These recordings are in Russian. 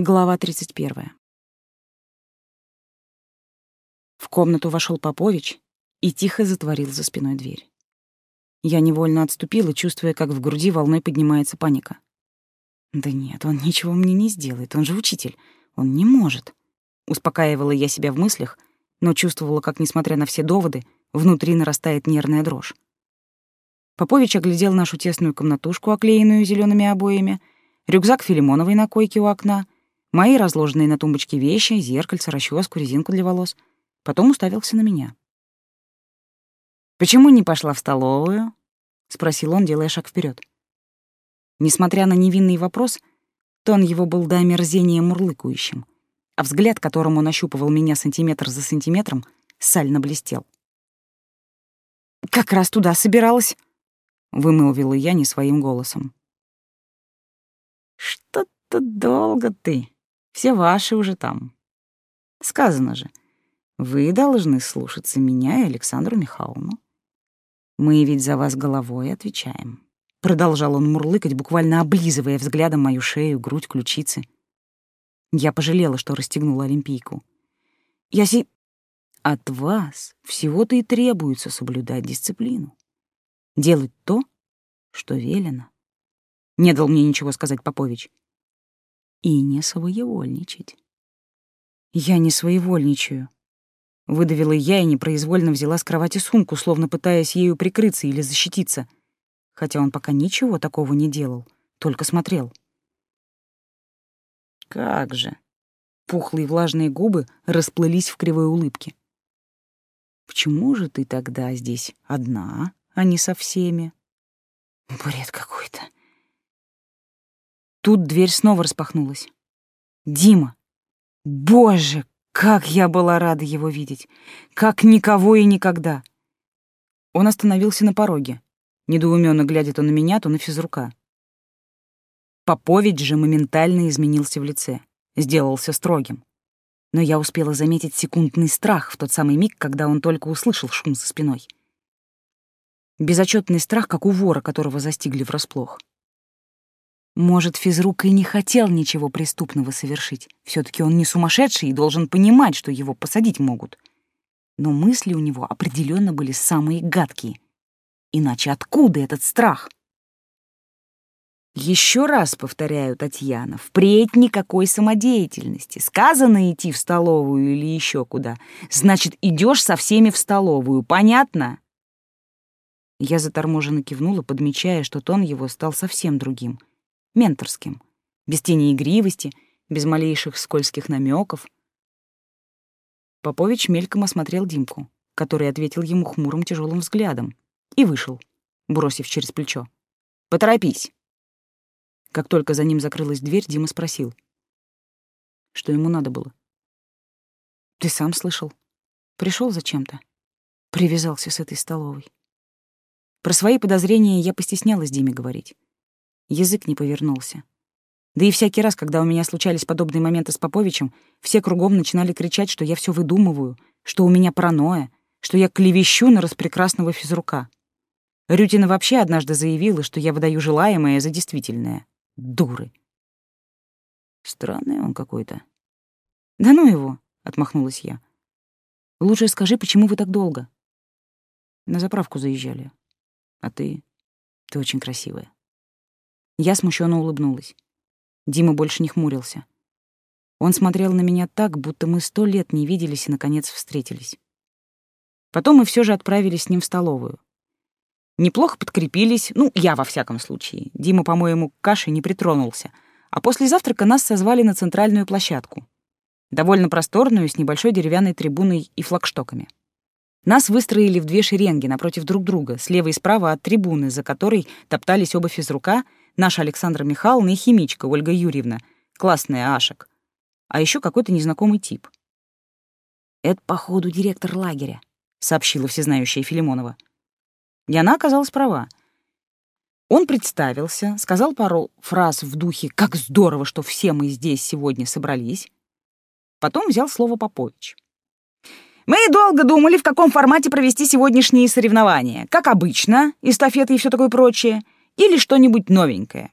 Глава 31. В комнату вошел Попович и тихо затворил за спиной дверь. Я невольно отступила, чувствуя, как в груди волной поднимается паника. Да нет, он ничего мне не сделает, он же учитель. Он не может. Успокаивала я себя в мыслях, но чувствовала, как, несмотря на все доводы, внутри нарастает нервная дрожь. Попович оглядел нашу тесную комнатушку, оклеенную зелеными обоями, рюкзак Филимоновой на койке у окна — мои разложенные на тумбочке вещи, зеркальце, расческу, резинку для волос. Потом уставился на меня. «Почему не пошла в столовую?» — спросил он, делая шаг вперед. Несмотря на невинный вопрос, тон его был до омерзения мурлыкающим, а взгляд, которым он ощупывал меня сантиметр за сантиметром, сально блестел. «Как раз туда собиралась», — вымолвила я не своим голосом. «Что-то долго ты», все ваши уже там. Сказано же, вы должны слушаться меня и Александру Михайловну. Мы ведь за вас головой отвечаем. Продолжал он мурлыкать, буквально облизывая взглядом мою шею, грудь, ключицы. Я пожалела, что расстегнула олимпийку. Я си... От вас всего-то и требуется соблюдать дисциплину. Делать то, что велено. Не дал мне ничего сказать Попович и не своевольничать. «Я не своевольничаю», — выдавила я и непроизвольно взяла с кровати сумку, словно пытаясь ею прикрыться или защититься, хотя он пока ничего такого не делал, только смотрел. «Как же!» Пухлые влажные губы расплылись в кривой улыбке. «Почему же ты тогда здесь одна, а не со всеми?» «Бред какой-то», Тут дверь снова распахнулась. Дима! Боже, как я была рада его видеть! Как никого и никогда! Он остановился на пороге, недоуменно глядя то на меня, то на физрука. Попович же моментально изменился в лице, сделался строгим. Но я успела заметить секундный страх в тот самый миг, когда он только услышал шум за спиной. Безотчетный страх, как у вора, которого застигли врасплох. Может, физрук и не хотел ничего преступного совершить. все таки он не сумасшедший и должен понимать, что его посадить могут. Но мысли у него определенно были самые гадкие. Иначе откуда этот страх? Еще раз повторяю, Татьяна, впредь никакой самодеятельности. Сказано идти в столовую или еще куда. Значит, идешь со всеми в столовую, понятно? Я заторможенно кивнула, подмечая, что тон его стал совсем другим — менторским, без тени игривости, без малейших скользких намеков. Попович мельком осмотрел Димку, который ответил ему хмурым тяжелым взглядом, и вышел, бросив через плечо. «Поторопись!» Как только за ним закрылась дверь, Дима спросил. Что ему надо было? «Ты сам слышал. Пришел зачем-то. Привязался с этой столовой». Про свои подозрения я постеснялась Диме говорить. Язык не повернулся. Да и всякий раз, когда у меня случались подобные моменты с Поповичем, все кругом начинали кричать, что я все выдумываю, что у меня паранойя, что я клевещу на распрекрасного физрука. Рютина вообще однажды заявила, что я выдаю желаемое за действительное. Дуры. Странный он какой-то. Да ну его, отмахнулась я. Лучше скажи, почему вы так долго? На заправку заезжали. А ты? Ты очень красивая. Я смущенно улыбнулась. Дима больше не хмурился. Он смотрел на меня так, будто мы сто лет не виделись и, наконец, встретились. Потом мы все же отправились с ним в столовую. Неплохо подкрепились, ну, я во всяком случае. Дима, по-моему, к каше не притронулся. А после завтрака нас созвали на центральную площадку. Довольно просторную, с небольшой деревянной трибуной и флагштоками. Нас выстроили в две шеренги напротив друг друга, слева и справа от трибуны, за которой топтались оба физрука — Наша Александра Михайловна и химичка Ольга Юрьевна, классная Ашек. А еще какой-то незнакомый тип. «Это, походу, директор лагеря», — сообщила всезнающая Филимонова. И она оказалась права. Он представился, сказал пару фраз в духе «Как здорово, что все мы здесь сегодня собрались». Потом взял слово Попович. Мы долго думали, в каком формате провести сегодняшние соревнования. Как обычно, эстафеты и все такое прочее — или что-нибудь новенькое.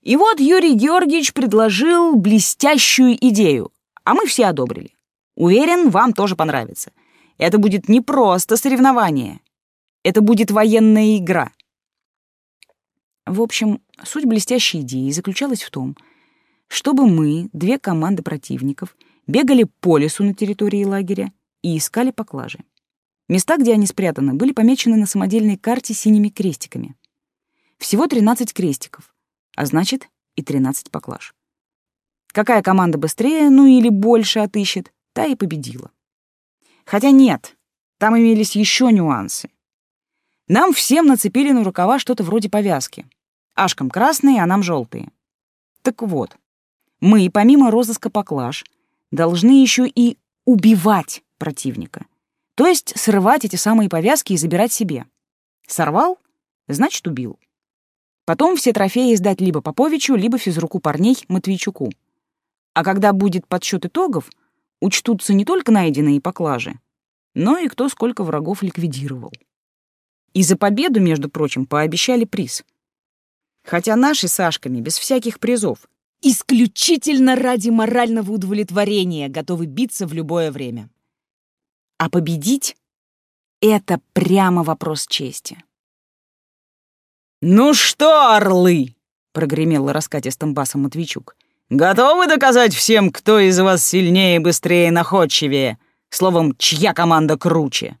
И вот Юрий Георгиевич предложил блестящую идею, а мы все одобрили. Уверен, вам тоже понравится. Это будет не просто соревнование. Это будет военная игра. В общем, суть блестящей идеи заключалась в том, чтобы мы, две команды противников, бегали по лесу на территории лагеря и искали поклажи. Места, где они спрятаны, были помечены на самодельной карте синими крестиками. Всего 13 крестиков, а значит и 13 поклаж. Какая команда быстрее, ну или больше отыщет, та и победила. Хотя нет, там имелись еще нюансы. Нам всем нацепили на рукава что-то вроде повязки. Ашкам красные, а нам желтые. Так вот, мы, помимо розыска поклаж, должны еще и убивать противника. То есть срывать эти самые повязки и забирать себе. Сорвал — значит, убил. Потом все трофеи сдать либо Поповичу, либо физруку парней Матвейчуку. А когда будет подсчет итогов, учтутся не только найденные поклажи, но и кто сколько врагов ликвидировал. И за победу, между прочим, пообещали приз. Хотя наши с Сашками без всяких призов, исключительно ради морального удовлетворения, готовы биться в любое время. А победить — это прямо вопрос чести. «Ну что, орлы!» — прогремел раскатистым басом Матвейчук. «Готовы доказать всем, кто из вас сильнее, быстрее, находчивее? Словом, чья команда круче?»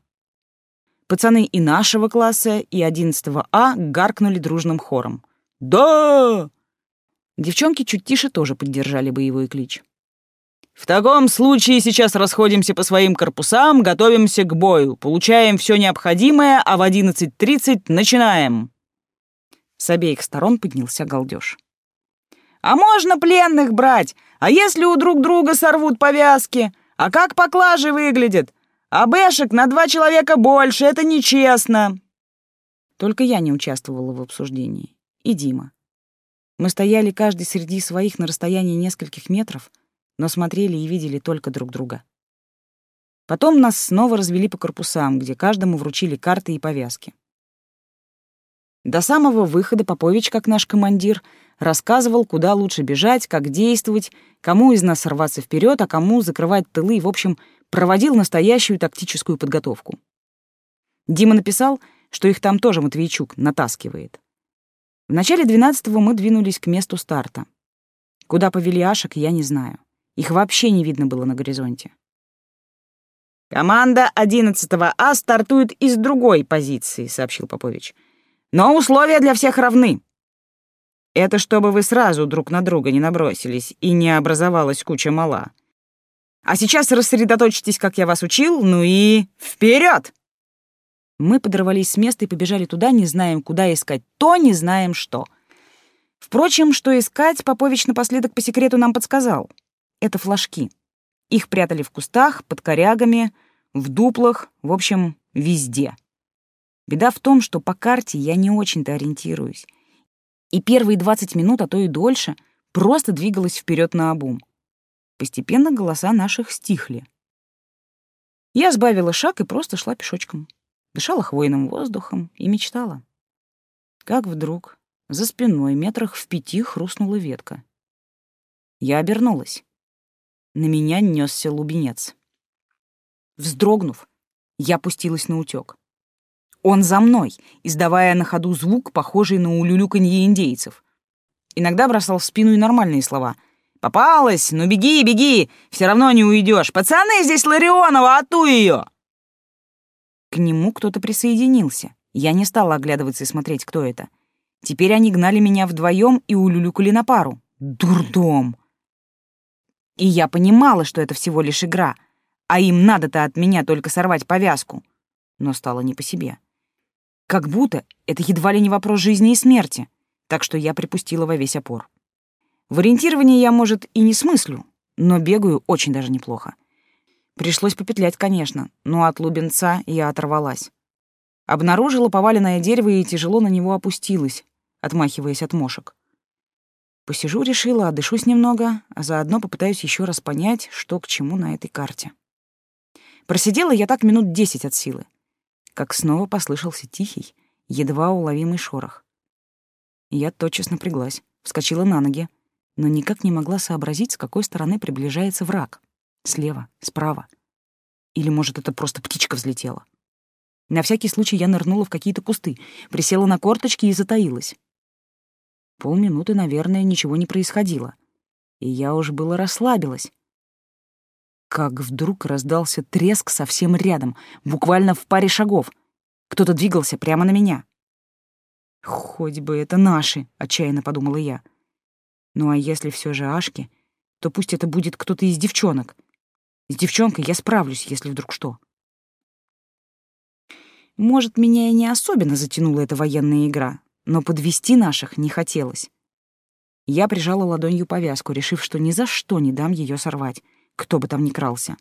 Пацаны и нашего класса, и 11 А гаркнули дружным хором. «Да!» Девчонки чуть тише тоже поддержали боевой клич. «В таком случае сейчас расходимся по своим корпусам, готовимся к бою, получаем все необходимое, а в 11.30 начинаем!» С обеих сторон поднялся галдеж. «А можно пленных брать? А если у друг друга сорвут повязки? А как поклажи выглядят? А бэшек на два человека больше, это нечестно!» Только я не участвовала в обсуждении. И Дима. Мы стояли каждый среди своих на расстоянии нескольких метров, но смотрели и видели только друг друга. Потом нас снова развели по корпусам, где каждому вручили карты и повязки. До самого выхода Попович, как наш командир, рассказывал, куда лучше бежать, как действовать, кому из нас рваться вперед, а кому закрывать тылы, в общем, проводил настоящую тактическую подготовку. Дима написал, что их там тоже Матвейчук натаскивает. В начале двенадцатого мы двинулись к месту старта. Куда повели Ашек, я не знаю. Их вообще не видно было на горизонте. «Команда 11 А стартует из другой позиции», — сообщил Попович. «Но условия для всех равны. Это чтобы вы сразу друг на друга не набросились и не образовалась куча мала. А сейчас рассредоточьтесь, как я вас учил, ну и вперед! Мы подорвались с места и побежали туда, не знаем, куда искать то, не знаем что. Впрочем, что искать, Попович напоследок по секрету нам подсказал. Это флажки. Их прятали в кустах, под корягами, в дуплах, в общем, везде. Беда в том, что по карте я не очень-то ориентируюсь. И первые 20 минут, а то и дольше, просто двигалась вперед на обум. Постепенно голоса наших стихли. Я сбавила шаг и просто шла пешочком дышала хвойным воздухом и мечтала. Как вдруг за спиной метрах в пяти хрустнула ветка. Я обернулась. На меня несся лубенец. Вздрогнув, я пустилась на утёк. Он за мной, издавая на ходу звук, похожий на улюлюканье индейцев. Иногда бросал в спину и нормальные слова. «Попалась! Ну беги, беги! Все равно не уйдешь! Пацаны, здесь Ларионова, ату ее!» К нему кто-то присоединился. Я не стала оглядываться и смотреть, кто это. Теперь они гнали меня вдвоем и улюлюкали на пару. Дурдом! И я понимала, что это всего лишь игра, а им надо-то от меня только сорвать повязку. Но стало не по себе. Как будто это едва ли не вопрос жизни и смерти, так что я припустила во весь опор. В ориентировании я, может, и не смыслю, но бегаю очень даже неплохо. Пришлось попетлять, конечно, но от лубенца я оторвалась. Обнаружила поваленное дерево и тяжело на него опустилась, отмахиваясь от мошек. Посижу, решила, отдышусь немного, а заодно попытаюсь еще раз понять, что к чему на этой карте. Просидела я так минут десять от силы, как снова послышался тихий, едва уловимый шорох. Я тотчас напряглась. вскочила на ноги, но никак не могла сообразить, с какой стороны приближается враг. Слева, справа. Или, может, это просто птичка взлетела. На всякий случай я нырнула в какие-то кусты, присела на корточки и затаилась. Полминуты, наверное, ничего не происходило. И я уж было расслабилась. Как вдруг раздался треск совсем рядом, буквально в паре шагов. Кто-то двигался прямо на меня. «Хоть бы это наши», — отчаянно подумала я. «Ну а если все же Ашки, то пусть это будет кто-то из девчонок. С девчонкой я справлюсь, если вдруг что». Может, меня и не особенно затянула эта военная игра, но подвести наших не хотелось. Я прижала ладонью повязку, решив, что ни за что не дам ее сорвать, кто бы там ни крался.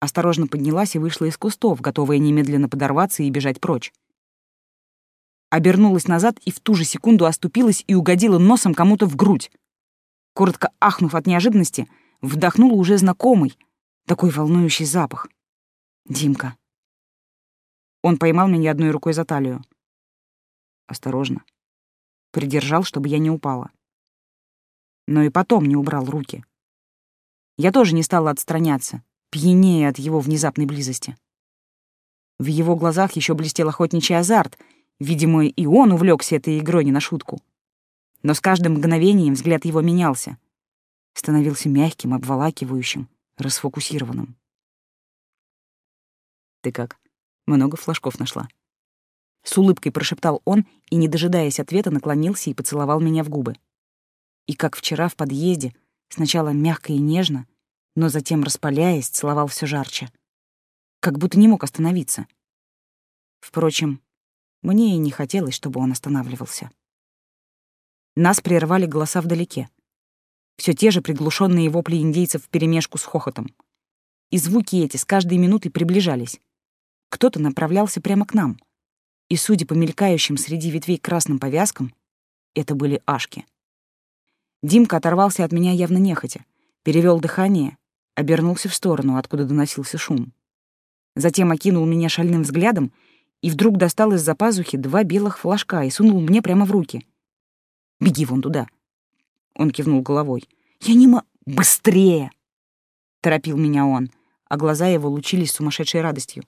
Осторожно поднялась и вышла из кустов, готовая немедленно подорваться и бежать прочь обернулась назад и в ту же секунду оступилась и угодила носом кому-то в грудь. Коротко ахнув от неожиданности, вдохнула уже знакомый, такой волнующий запах. Димка. Он поймал меня одной рукой за талию. Осторожно. Придержал, чтобы я не упала. Но и потом не убрал руки. Я тоже не стала отстраняться, пьянее от его внезапной близости. В его глазах еще блестел охотничий азарт — Видимо, и он увлекся этой игрой не на шутку. Но с каждым мгновением взгляд его менялся. Становился мягким, обволакивающим, расфокусированным. «Ты как? Много флажков нашла?» С улыбкой прошептал он и, не дожидаясь ответа, наклонился и поцеловал меня в губы. И как вчера в подъезде, сначала мягко и нежно, но затем, распаляясь, целовал все жарче. Как будто не мог остановиться. Впрочем, мне и не хотелось, чтобы он останавливался. Нас прервали голоса вдалеке. Все те же приглушенные вопли индейцев вперемешку с хохотом. И звуки эти с каждой минутой приближались. Кто-то направлялся прямо к нам. И, судя по мелькающим среди ветвей красным повязкам, это были ашки. Димка оторвался от меня явно нехотя, перевел дыхание, обернулся в сторону, откуда доносился шум. Затем окинул меня шальным взглядом и вдруг достал из-за пазухи два белых флажка и сунул мне прямо в руки. «Беги вон туда!» Он кивнул головой. «Я не ма... Быстрее!» Торопил меня он, а глаза его лучились сумасшедшей радостью.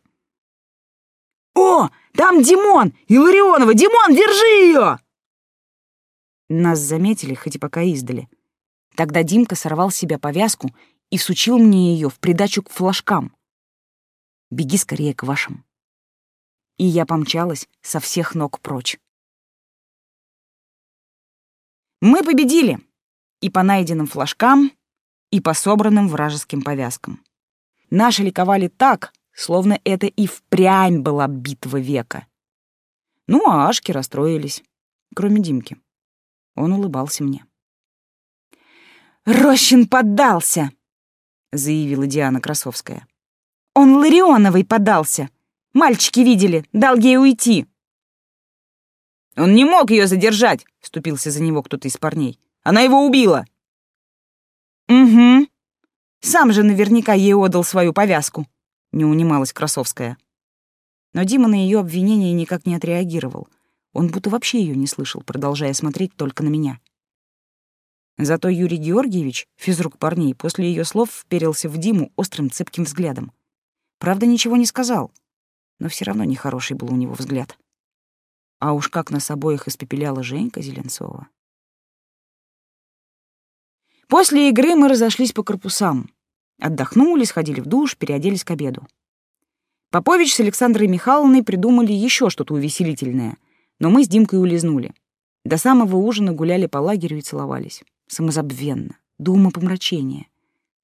«О, там Димон! Илларионова! Димон, держи ее!» Нас заметили, хоть и пока издали. Тогда Димка сорвал с себя повязку и сучил мне ее в придачу к флажкам. «Беги скорее к вашим» и я помчалась со всех ног прочь. Мы победили и по найденным флажкам, и по собранным вражеским повязкам. Наши ликовали так, словно это и впрямь была битва века. Ну, а Ашки расстроились, кроме Димки. Он улыбался мне. «Рощин поддался!» — заявила Диана Красовская. «Он Ларионовой поддался!» Мальчики видели, дал ей уйти. Он не мог ее задержать, вступился за него кто-то из парней. Она его убила. Угу. Сам же наверняка ей отдал свою повязку, не унималась Красовская. Но Дима на ее обвинение никак не отреагировал. Он будто вообще ее не слышал, продолжая смотреть только на меня. Зато Юрий Георгиевич, физрук парней, после ее слов вперился в Диму острым цепким взглядом. Правда, ничего не сказал, но все равно нехороший был у него взгляд. А уж как нас обоих испепеляла Женька Зеленцова. После игры мы разошлись по корпусам. Отдохнули, сходили в душ, переоделись к обеду. Попович с Александрой Михайловной придумали еще что-то увеселительное, но мы с Димкой улизнули. До самого ужина гуляли по лагерю и целовались. Самозабвенно, до умопомрачения.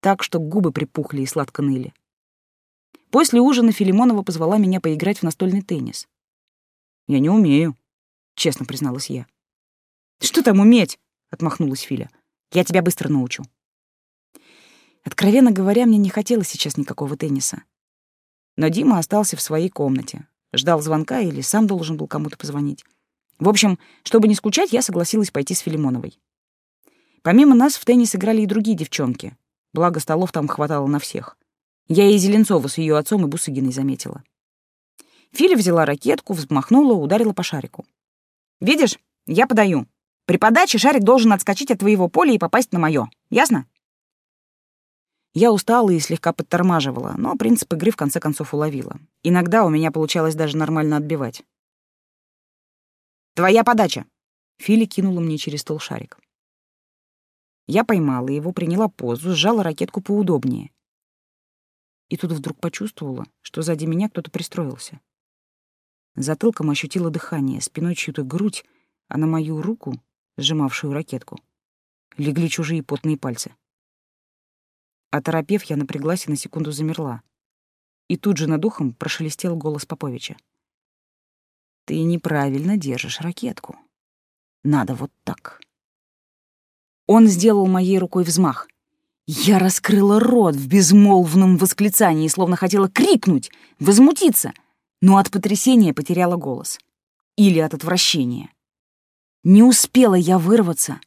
Так, что губы припухли и сладко ныли. После ужина Филимонова позвала меня поиграть в настольный теннис. «Я не умею», — честно призналась я. «Что там уметь?» — отмахнулась Филя. «Я тебя быстро научу». Откровенно говоря, мне не хотелось сейчас никакого тенниса. Но Дима остался в своей комнате, ждал звонка или сам должен был кому-то позвонить. В общем, чтобы не скучать, я согласилась пойти с Филимоновой. Помимо нас в теннис играли и другие девчонки, благо столов там хватало на всех. Я и Зеленцова с ее отцом и Бусыгиной заметила. Филя взяла ракетку, взмахнула, ударила по шарику. «Видишь, я подаю. При подаче шарик должен отскочить от твоего поля и попасть на мое. Ясно? Я устала и слегка подтормаживала, но принцип игры в конце концов уловила. Иногда у меня получалось даже нормально отбивать. «Твоя подача!» Фили кинула мне через стол шарик. Я поймала его, приняла позу, сжала ракетку поудобнее. И тут вдруг почувствовала, что сзади меня кто-то пристроился. Затылком ощутила дыхание, спиной чью-то грудь, а на мою руку, сжимавшую ракетку, легли чужие потные пальцы. Оторопев, я напряглась и на секунду замерла. И тут же над ухом прошелестел голос Поповича. «Ты неправильно держишь ракетку. Надо вот так». Он сделал моей рукой взмах. Я раскрыла рот в безмолвном восклицании, словно хотела крикнуть, возмутиться, но от потрясения потеряла голос. Или от отвращения. Не успела я вырваться,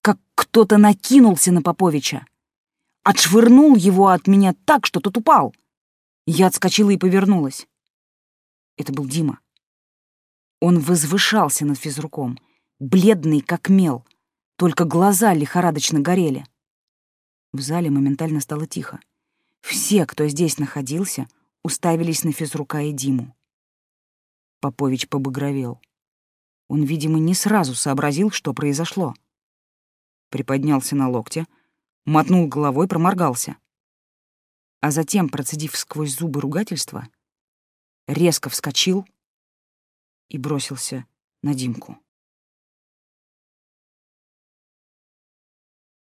как кто-то накинулся на Поповича. Отшвырнул его от меня так, что тот упал. Я отскочила и повернулась. Это был Дима. Он возвышался над физруком, бледный, как мел — только глаза лихорадочно горели. В зале моментально стало тихо. Все, кто здесь находился, уставились на физрука и Диму. Попович побагровел. Он, видимо, не сразу сообразил, что произошло. Приподнялся на локте, мотнул головой, проморгался. А затем, процедив сквозь зубы ругательства, резко вскочил и бросился на Димку.